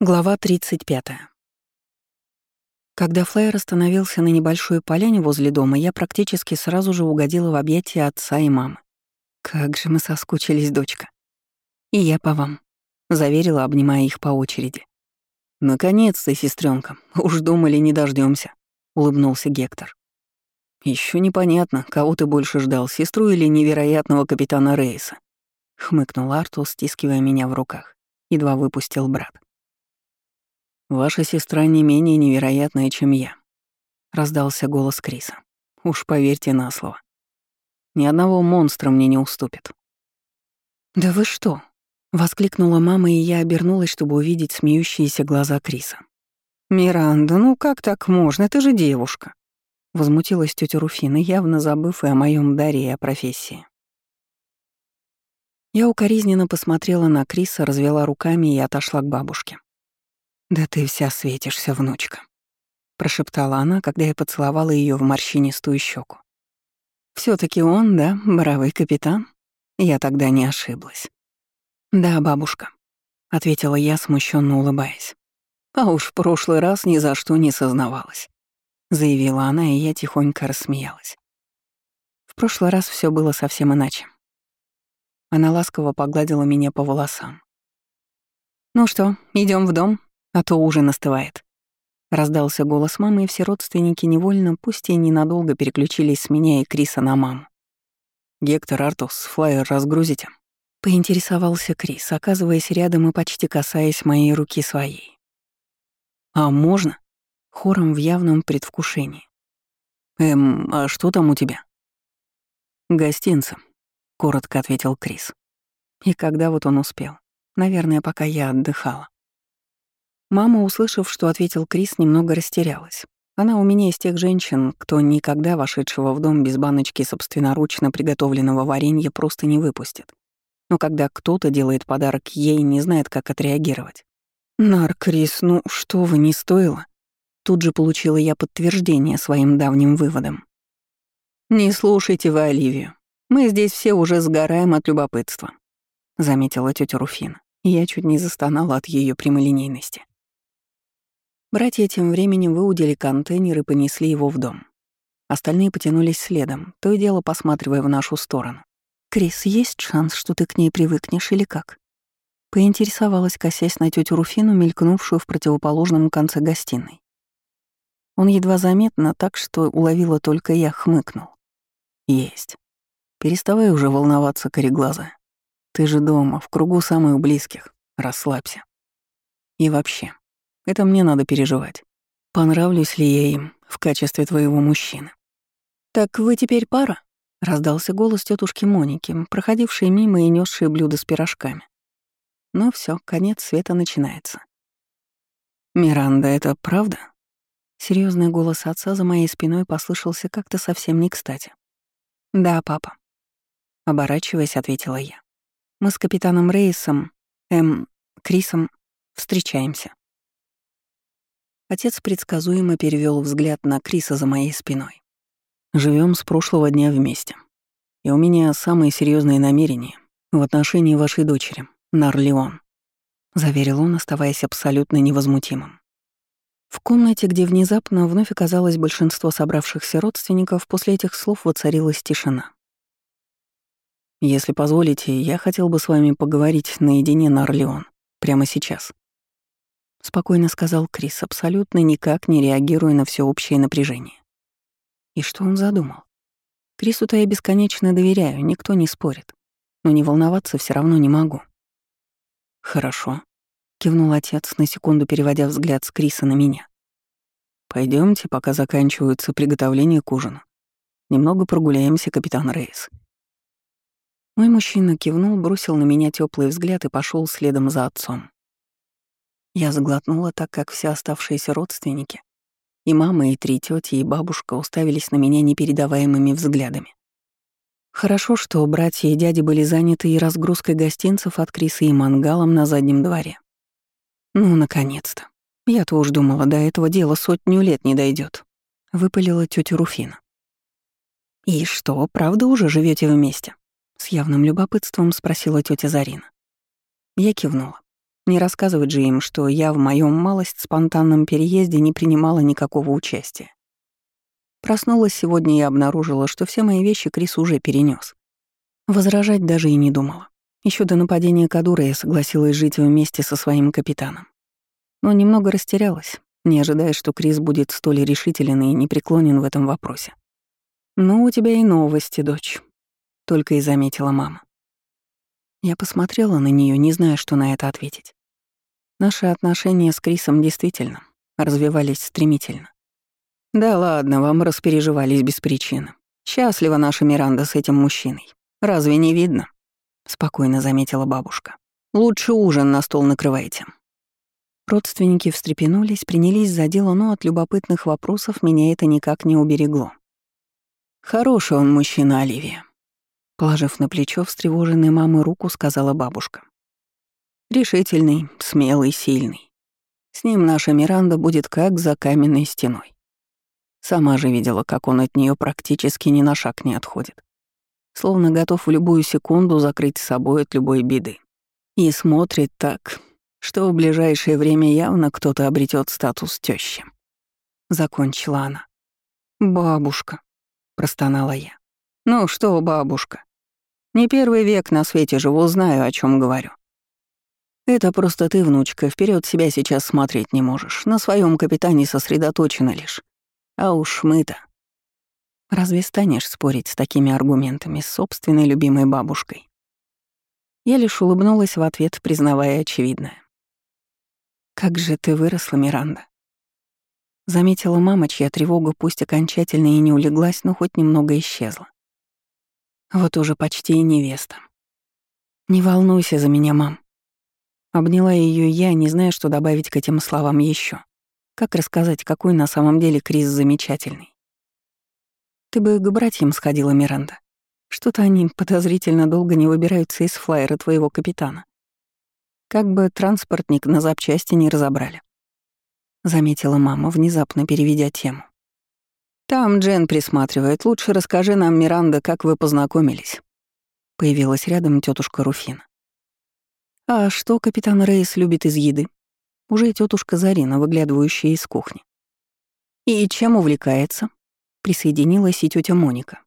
Глава 35. Когда флайер остановился на небольшой поляне возле дома, я практически сразу же угодила в объятия отца и мамы. «Как же мы соскучились, дочка!» «И я по вам», — заверила, обнимая их по очереди. «Наконец-то, сестренка, уж думали, не дождемся, улыбнулся Гектор. Еще непонятно, кого ты больше ждал, сестру или невероятного капитана Рейса», — хмыкнул Артул, стискивая меня в руках. Едва выпустил брат. «Ваша сестра не менее невероятная, чем я», — раздался голос Криса. «Уж поверьте на слово. Ни одного монстра мне не уступит». «Да вы что?» — воскликнула мама, и я обернулась, чтобы увидеть смеющиеся глаза Криса. «Миранда, ну как так можно? Ты же девушка!» Возмутилась тетя Руфина, явно забыв и о моем даре, и о профессии. Я укоризненно посмотрела на Криса, развела руками и отошла к бабушке. «Да ты вся светишься, внучка», — прошептала она, когда я поцеловала ее в морщинистую щеку. все таки он, да, бравый капитан? Я тогда не ошиблась». «Да, бабушка», — ответила я, смущенно улыбаясь. «А уж в прошлый раз ни за что не сознавалась», — заявила она, и я тихонько рассмеялась. В прошлый раз все было совсем иначе. Она ласково погладила меня по волосам. «Ну что, идем в дом?» А то ужин остывает». Раздался голос мамы, и все родственники невольно, пусть и ненадолго, переключились с меня и Криса на маму. «Гектор, Артус, флайер разгрузите?» Поинтересовался Крис, оказываясь рядом и почти касаясь моей руки своей. «А можно?» Хором в явном предвкушении. «Эм, а что там у тебя?» «Гостинцы», — коротко ответил Крис. И когда вот он успел? Наверное, пока я отдыхала. Мама, услышав, что ответил Крис, немного растерялась. Она у меня из тех женщин, кто никогда вошедшего в дом без баночки собственноручно приготовленного варенья просто не выпустит. Но когда кто-то делает подарок ей, не знает, как отреагировать. «Нар, Крис, ну что вы, не стоило?» Тут же получила я подтверждение своим давним выводом. «Не слушайте вы Оливию. Мы здесь все уже сгораем от любопытства», — заметила тетя Руфина. Я чуть не застонала от ее прямолинейности. Братья тем временем выудили контейнер и понесли его в дом. Остальные потянулись следом, то и дело посматривая в нашу сторону. «Крис, есть шанс, что ты к ней привыкнешь или как?» Поинтересовалась, косясь на тетю Руфину, мелькнувшую в противоположном конце гостиной. Он едва заметно, так что уловила только я, хмыкнул. «Есть. Переставай уже волноваться, кореглаза. Ты же дома, в кругу самых близких. Расслабься. И вообще, это мне надо переживать. Понравлюсь ли я им в качестве твоего мужчины? «Так вы теперь пара?» — раздался голос тетушки Моники, проходившей мимо и несшей блюдо с пирожками. Ну все, конец света начинается. «Миранда, это правда?» Серьезный голос отца за моей спиной послышался как-то совсем не кстати. «Да, папа», — оборачиваясь, ответила я. «Мы с капитаном Рейсом, эм, Крисом, встречаемся». Отец предсказуемо перевел взгляд на Криса за моей спиной. Живем с прошлого дня вместе. И у меня самые серьезные намерения в отношении вашей дочери, Нарлеон», — заверил он, оставаясь абсолютно невозмутимым. В комнате, где внезапно вновь оказалось большинство собравшихся родственников, после этих слов воцарилась тишина. «Если позволите, я хотел бы с вами поговорить наедине на. Прямо сейчас», спокойно сказал Крис, абсолютно никак не реагируя на всеобщее напряжение. И что он задумал? Крису-то я бесконечно доверяю, никто не спорит. Но не волноваться все равно не могу. Хорошо, кивнул отец, на секунду переводя взгляд с Криса на меня. Пойдемте, пока заканчиваются приготовления к ужину. Немного прогуляемся, капитан Рейс. Мой мужчина кивнул, бросил на меня теплый взгляд и пошел следом за отцом. Я заглотнула так, как все оставшиеся родственники, и мама, и три тети, и бабушка уставились на меня непередаваемыми взглядами. Хорошо, что братья и дяди были заняты и разгрузкой гостинцев от Криса и мангалом на заднем дворе. Ну, наконец-то. Я-то уж думала, до этого дела сотню лет не дойдет. выпалила тетя Руфина. «И что, правда уже живете вместе?» С явным любопытством спросила тетя Зарина. Я кивнула. Не рассказывать же им, что я в моем малость спонтанном переезде не принимала никакого участия. Проснулась сегодня и обнаружила, что все мои вещи Крис уже перенес. Возражать даже и не думала. Еще до нападения Кадура я согласилась жить вместе со своим капитаном. Но немного растерялась, не ожидая, что Крис будет столь решителен и непреклонен в этом вопросе. «Ну, у тебя и новости, дочь», — только и заметила мама. Я посмотрела на нее, не зная, что на это ответить. Наши отношения с Крисом действительно развивались стремительно. Да ладно, вам распереживались без причины. Счастлива наша Миранда с этим мужчиной. Разве не видно? Спокойно заметила бабушка. Лучше ужин на стол накрывайте. Родственники встрепенулись, принялись за дело, но от любопытных вопросов меня это никак не уберегло. Хороший он мужчина, Оливия. Положив на плечо встревоженной мамы руку, сказала бабушка. Решительный, смелый, сильный. С ним наша Миранда будет как за каменной стеной. Сама же видела, как он от нее практически ни на шаг не отходит. Словно готов в любую секунду закрыть с собой от любой беды. И смотрит так, что в ближайшее время явно кто-то обретет статус тещи. Закончила она. «Бабушка», — простонала я. «Ну что, бабушка? Не первый век на свете живу, знаю, о чем говорю. Это просто ты, внучка, вперед себя сейчас смотреть не можешь. На своем капитане сосредоточена лишь. А уж мы-то. Разве станешь спорить с такими аргументами с собственной любимой бабушкой? Я лишь улыбнулась в ответ, признавая очевидное. «Как же ты выросла, Миранда!» Заметила мама, чья тревога пусть окончательно и не улеглась, но хоть немного исчезла. Вот уже почти и невеста. «Не волнуйся за меня, мам». Обняла ее я, не зная, что добавить к этим словам еще. Как рассказать, какой на самом деле Крис замечательный? Ты бы к братьям сходила, Миранда. Что-то они подозрительно долго не выбираются из флайера твоего капитана. Как бы транспортник на запчасти не разобрали. Заметила мама, внезапно переведя тему. «Там Джен присматривает. Лучше расскажи нам, Миранда, как вы познакомились». Появилась рядом тетушка Руфина. «А что капитан Рейс любит из еды?» Уже тетушка Зарина, выглядывающая из кухни. «И чем увлекается?» Присоединилась и тетя Моника.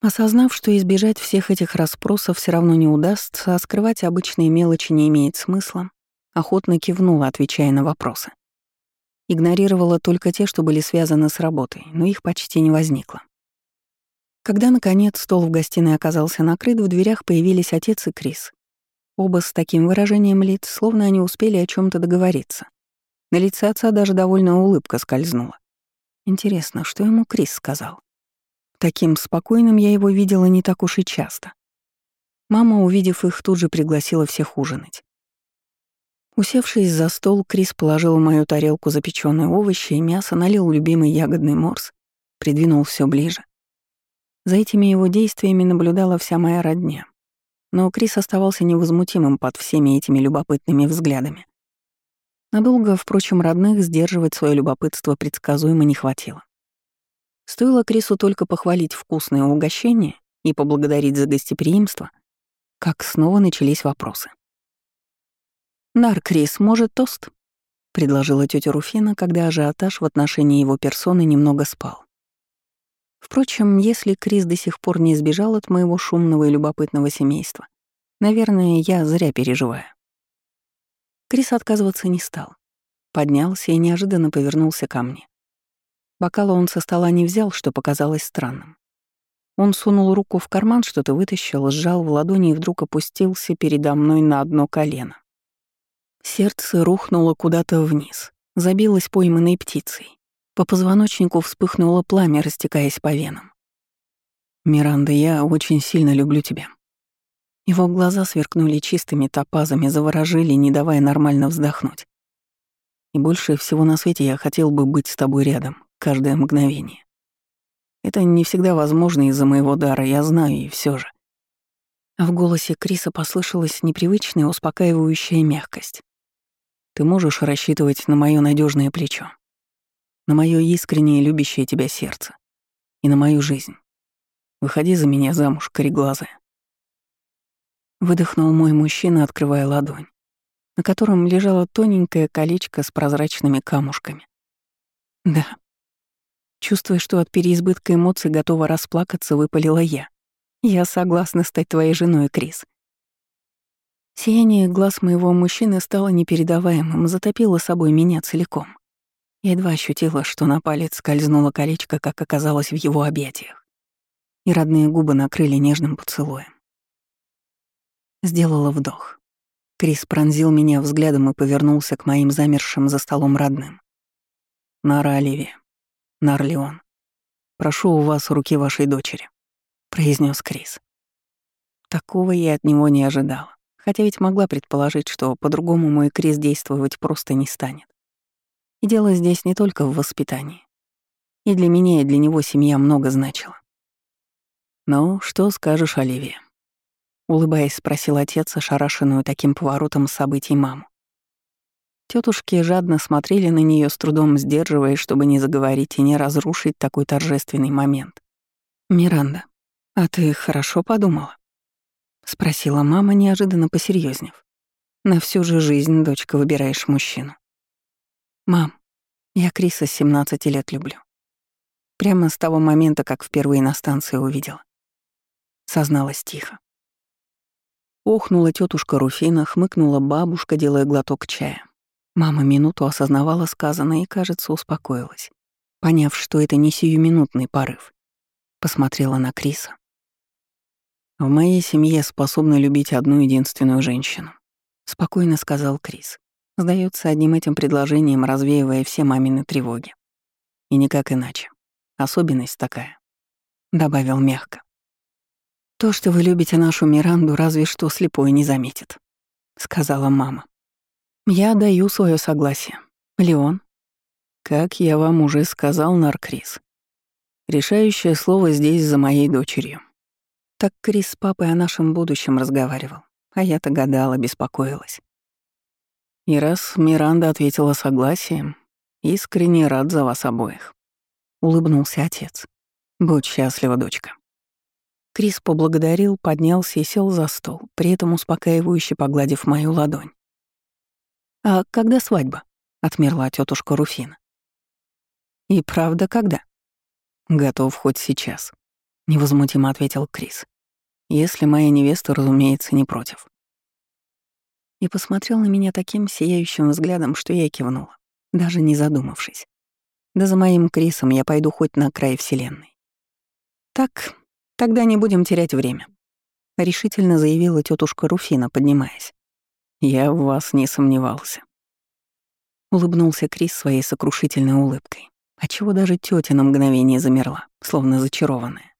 Осознав, что избежать всех этих расспросов все равно не удастся, а скрывать обычные мелочи не имеет смысла, охотно кивнула, отвечая на вопросы. Игнорировала только те, что были связаны с работой, но их почти не возникло. Когда, наконец, стол в гостиной оказался накрыт, в дверях появились отец и Крис. Оба с таким выражением лиц, словно они успели о чем то договориться. На лице отца даже довольно улыбка скользнула. Интересно, что ему Крис сказал? Таким спокойным я его видела не так уж и часто. Мама, увидев их, тут же пригласила всех ужинать. Усевшись за стол, Крис положил в мою тарелку запеченные овощи и мясо, налил любимый ягодный морс, придвинул все ближе. За этими его действиями наблюдала вся моя родня но Крис оставался невозмутимым под всеми этими любопытными взглядами. Надолго, впрочем, родных сдерживать свое любопытство предсказуемо не хватило. Стоило Крису только похвалить вкусное угощение и поблагодарить за гостеприимство, как снова начались вопросы. «Нар, Крис, может, тост?» — предложила тетя Руфина, когда ажиотаж в отношении его персоны немного спал. Впрочем, если Крис до сих пор не сбежал от моего шумного и любопытного семейства, наверное, я зря переживаю. Крис отказываться не стал. Поднялся и неожиданно повернулся ко мне. Бокала он со стола не взял, что показалось странным. Он сунул руку в карман, что-то вытащил, сжал в ладони и вдруг опустился передо мной на одно колено. Сердце рухнуло куда-то вниз, забилось пойманной птицей. По позвоночнику вспыхнуло пламя, растекаясь по венам. «Миранда, я очень сильно люблю тебя». Его глаза сверкнули чистыми топазами, заворожили, не давая нормально вздохнуть. И больше всего на свете я хотел бы быть с тобой рядом, каждое мгновение. Это не всегда возможно из-за моего дара, я знаю, и все же. в голосе Криса послышалась непривычная успокаивающая мягкость. Ты можешь рассчитывать на мое надежное плечо на мое искреннее любящее тебя сердце и на мою жизнь. Выходи за меня замуж, кореглазая. Выдохнул мой мужчина, открывая ладонь. на котором лежало тоненькое колечко с прозрачными камушками. Да. Чувствуя, что от переизбытка эмоций готова расплакаться, выпалила я. Я согласна стать твоей женой, Крис. Сияние глаз моего мужчины стало непередаваемым, затопило собой меня целиком. Я едва ощутила, что на палец скользнуло колечко, как оказалось в его объятиях. И родные губы накрыли нежным поцелуем. Сделала вдох. Крис пронзил меня взглядом и повернулся к моим замершим за столом родным. «Нара Оливия, Нарлеон, прошу у вас руки вашей дочери», — произнес Крис. Такого я от него не ожидала, хотя ведь могла предположить, что по-другому мой Крис действовать просто не станет. И дело здесь не только в воспитании. И для меня, и для него семья много значила. «Ну, что скажешь, Оливия?» Улыбаясь, спросил отец, ошарашенную таким поворотом событий маму. Тетушки жадно смотрели на нее с трудом сдерживаясь, чтобы не заговорить и не разрушить такой торжественный момент. «Миранда, а ты хорошо подумала?» — спросила мама, неожиданно посерьезнев. «На всю же жизнь, дочка, выбираешь мужчину». «Мам, я Криса с 17 лет люблю. Прямо с того момента, как впервые на станции увидела. Созналась тихо. Охнула тетушка Руфина, хмыкнула бабушка, делая глоток чая. Мама минуту осознавала сказанное и, кажется, успокоилась, поняв, что это не сиюминутный порыв. Посмотрела на Криса. «В моей семье способны любить одну единственную женщину», — спокойно сказал Крис. Сдается одним этим предложением, развеивая все мамины тревоги. И никак иначе. Особенность такая. Добавил мягко. «То, что вы любите нашу Миранду, разве что слепой не заметит», — сказала мама. «Я даю свое согласие. Леон». «Как я вам уже сказал, Наркрис. Решающее слово здесь за моей дочерью». Так Крис с папой о нашем будущем разговаривал, а я-то гадала, беспокоилась. И раз Миранда ответила согласием, искренне рад за вас обоих. Улыбнулся отец. Будь счастлива, дочка. Крис поблагодарил, поднялся и сел за стол, при этом успокаивающе погладив мою ладонь. «А когда свадьба?» — отмерла тетушка Руфина. «И правда, когда?» «Готов хоть сейчас», — невозмутимо ответил Крис. «Если моя невеста, разумеется, не против». И посмотрел на меня таким сияющим взглядом, что я кивнула, даже не задумавшись. Да за моим Крисом я пойду хоть на край Вселенной. Так, «Тогда не будем терять время», — решительно заявила тетушка Руфина, поднимаясь. «Я в вас не сомневался». Улыбнулся Крис своей сокрушительной улыбкой, отчего даже тетя на мгновение замерла, словно зачарованная.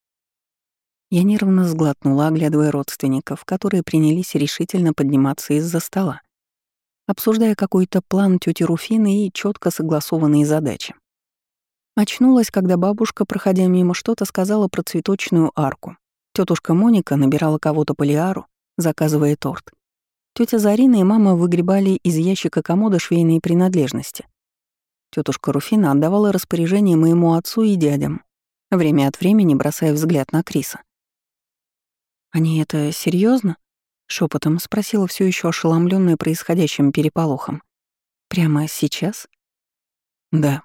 Я нервно сглотнула, оглядывая родственников, которые принялись решительно подниматься из-за стола, обсуждая какой-то план тети Руфины и четко согласованные задачи. Очнулась, когда бабушка, проходя мимо, что-то сказала про цветочную арку. Тетушка Моника набирала кого-то по лиару, заказывая торт. Тетя Зарина и мама выгребали из ящика комода швейные принадлежности. Тетушка Руфина отдавала распоряжение моему отцу и дядям, время от времени бросая взгляд на Криса. «Они это серьезно? шепотом спросила все еще ошеломленная происходящим переполохом. «Прямо сейчас?» «Да»,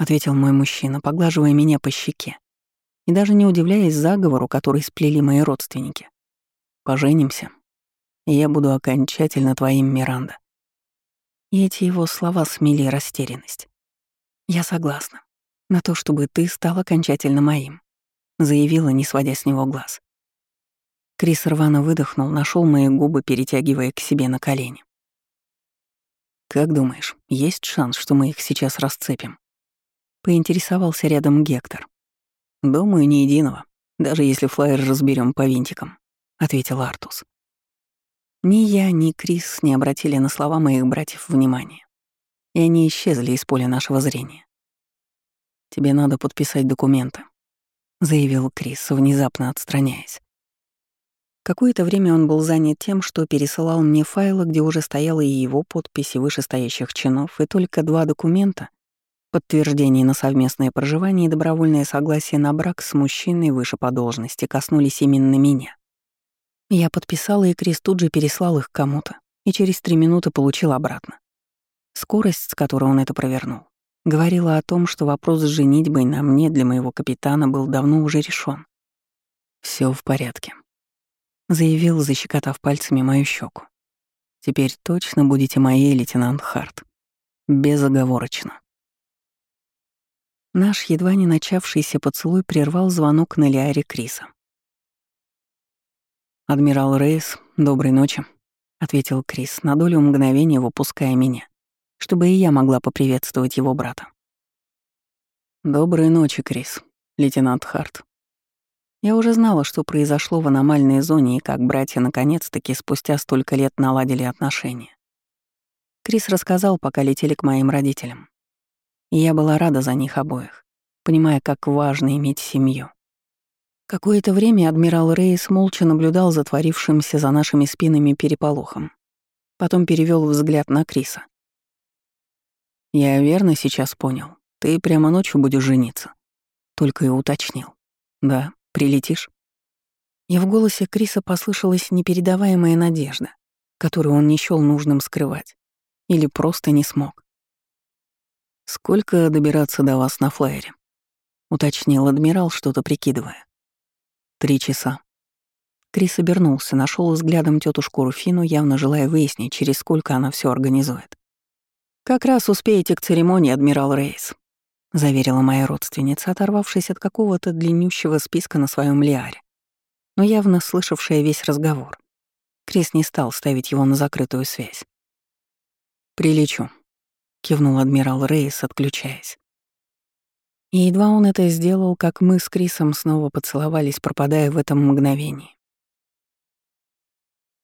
ответил мой мужчина, поглаживая меня по щеке и даже не удивляясь заговору, который сплели мои родственники. Поженимся, и я буду окончательно твоим, Миранда. И эти его слова смели растерянность. Я согласна на то, чтобы ты стал окончательно моим, заявила, не сводя с него глаз. Крис рвано выдохнул, нашел мои губы, перетягивая к себе на колени. «Как думаешь, есть шанс, что мы их сейчас расцепим?» Поинтересовался рядом Гектор. «Думаю, ни единого, даже если флайер разберем по винтикам», — ответил Артус. Ни я, ни Крис не обратили на слова моих братьев внимания, и они исчезли из поля нашего зрения. «Тебе надо подписать документы», — заявил Крис, внезапно отстраняясь. Какое-то время он был занят тем, что пересылал мне файлы, где уже стояла и его подписи вышестоящих чинов, и только два документа, Подтверждение на совместное проживание и добровольное согласие на брак с мужчиной выше по должности коснулись именно меня. Я подписала, и Крис тут же переслал их кому-то, и через три минуты получил обратно. Скорость, с которой он это провернул, говорила о том, что вопрос с женитьбой на мне для моего капитана был давно уже решен. Все в порядке», — заявил, защекотав пальцами мою щеку. «Теперь точно будете моей, лейтенант Харт. Безоговорочно». Наш едва не начавшийся поцелуй прервал звонок на Лиаре Криса. «Адмирал Рейс, доброй ночи», — ответил Крис, на долю мгновения выпуская меня, чтобы и я могла поприветствовать его брата. «Доброй ночи, Крис, лейтенант Харт». Я уже знала, что произошло в аномальной зоне и как братья наконец-таки спустя столько лет наладили отношения. Крис рассказал, пока летели к моим родителям. И я была рада за них обоих, понимая, как важно иметь семью. Какое-то время адмирал Рейс молча наблюдал за творившимся за нашими спинами переполохом. Потом перевел взгляд на Криса. «Я верно сейчас понял. Ты прямо ночью будешь жениться?» Только и уточнил. «Да, прилетишь?» И в голосе Криса послышалась непередаваемая надежда, которую он не счёл нужным скрывать. Или просто не смог. «Сколько добираться до вас на флайере?» — уточнил адмирал, что-то прикидывая. Три часа. Крис обернулся, нашел взглядом тетушку Руфину, явно желая выяснить, через сколько она все организует. «Как раз успеете к церемонии, адмирал Рейс», — заверила моя родственница, оторвавшись от какого-то длиннющего списка на своем лиаре, но явно слышавшая весь разговор. Крис не стал ставить его на закрытую связь. «Прилечу», — кивнул адмирал Рейс, отключаясь. И едва он это сделал, как мы с Крисом снова поцеловались, пропадая в этом мгновении.